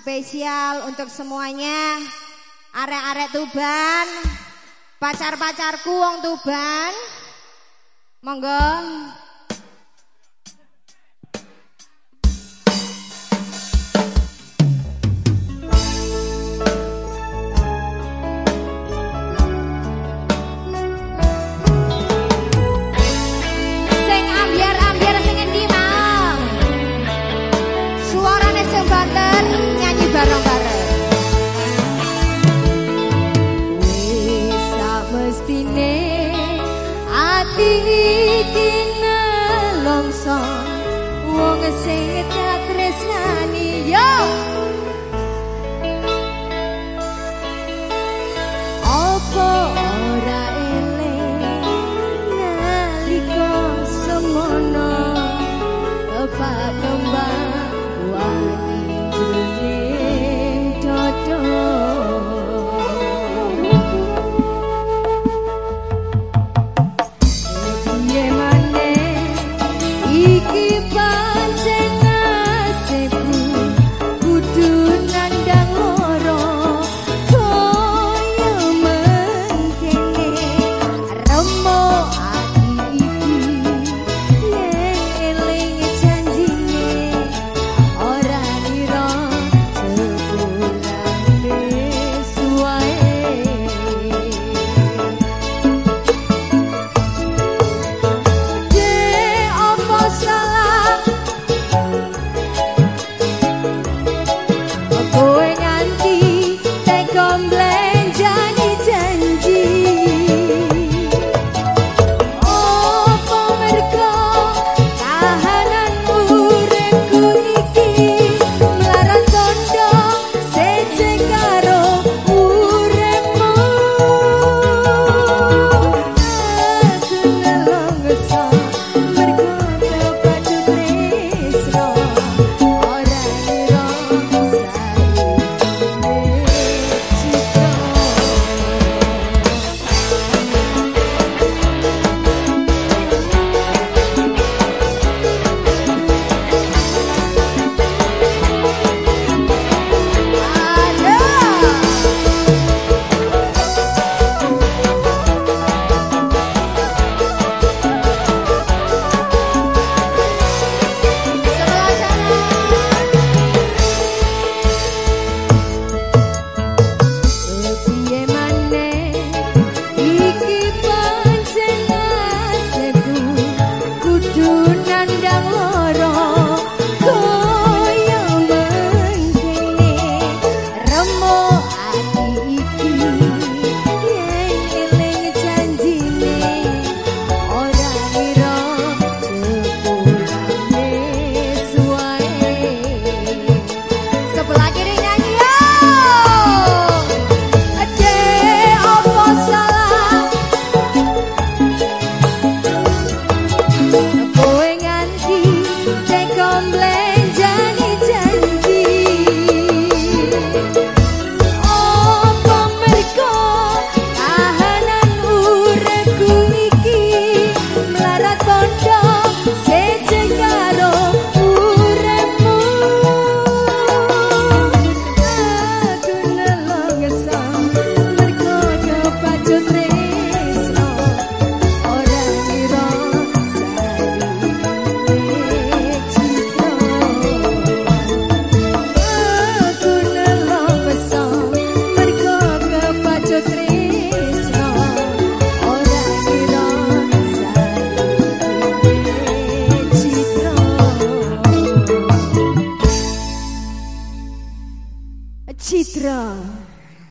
Spesial untuk semuanya. Arek-arek Tuban Pacar-pacarku wong Tuban. Monggo wong Tra.